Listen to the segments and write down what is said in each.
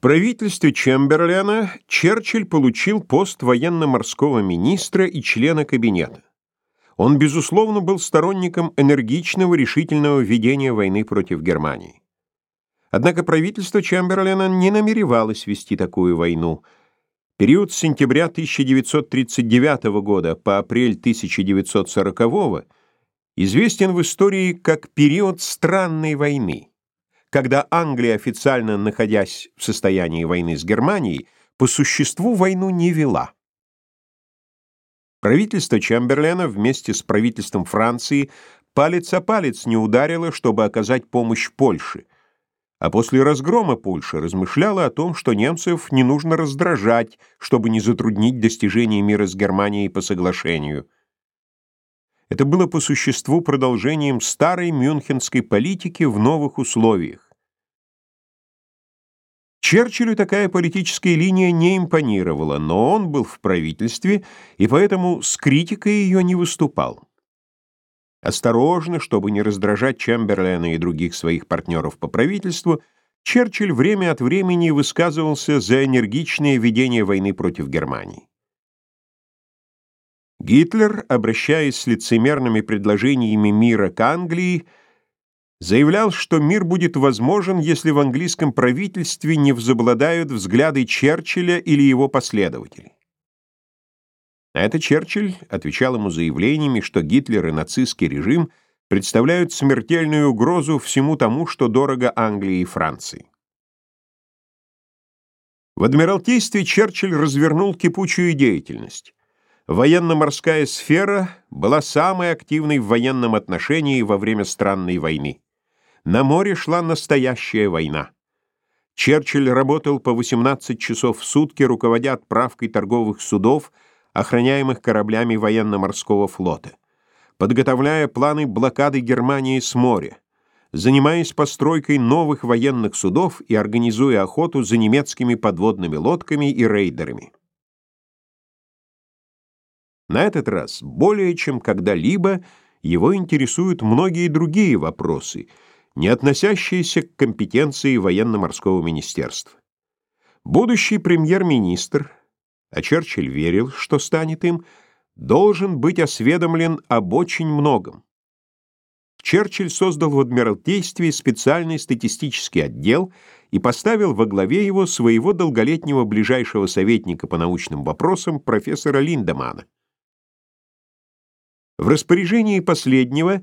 правительстве Чемберлена Черчилль получил пост военно-морского министра и члена кабинета. Он, безусловно, был сторонником энергичного решительного ведения войны против Германии. Однако правительство Чемберлена не намеревалось вести такую войну. Период с сентября 1939 года по апрель 1940 известен в истории как период странной войны когда Англия, официально находясь в состоянии войны с Германией, по существу войну не вела. Правительство Чемберлена вместе с правительством Франции палец о палец не ударило, чтобы оказать помощь Польше, а после разгрома Польши размышляло о том, что немцев не нужно раздражать, чтобы не затруднить достижение мира с Германией по соглашению – это было по существу продолжением старой мюнхенской политики в новых условиях. Черчиллю такая политическая линия не импонировала, но он был в правительстве и поэтому с критикой ее не выступал. Осторожно, чтобы не раздражать Чемберлена и других своих партнеров по правительству, Черчилль время от времени высказывался за энергичное ведение войны против Германии. Гитлер, обращаясь с лицемерными предложениями мира к Англии, заявлял, что мир будет возможен, если в английском правительстве не возобладают взгляды Черчилля или его последователей. На это Черчилль отвечал ему заявлениями, что Гитлер и нацистский режим представляют смертельную угрозу всему тому, что дорого Англии и Франции. В Адмиралтействе Черчилль развернул кипучую деятельность. Военно-морская сфера была самой активной в военном отношении во время странной войны. На море шла настоящая война. Черчилль работал по 18 часов в сутки, руководя отправкой торговых судов, охраняемых кораблями военно-морского флота, подготовляя планы блокады Германии с моря, занимаясь постройкой новых военных судов и организуя охоту за немецкими подводными лодками и рейдерами. На этот раз более чем когда-либо его интересуют многие другие вопросы, не относящиеся к компетенции военно-морского министерства. Будущий премьер-министр, а Черчилль верил, что станет им, должен быть осведомлен об очень многом. Черчилль создал в Адмиралтействе специальный статистический отдел и поставил во главе его своего долголетнего ближайшего советника по научным вопросам профессора Линдемана. В распоряжении последнего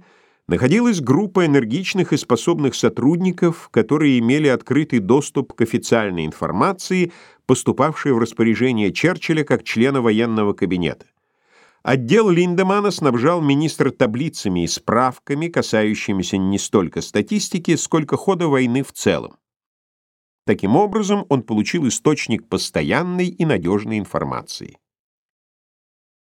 находилась группа энергичных и способных сотрудников, которые имели открытый доступ к официальной информации, поступавшей в распоряжение Черчилля как члена военного кабинета. Отдел Линдемана снабжал министра таблицами и справками, касающимися не столько статистики, сколько хода войны в целом. Таким образом, он получил источник постоянной и надежной информации.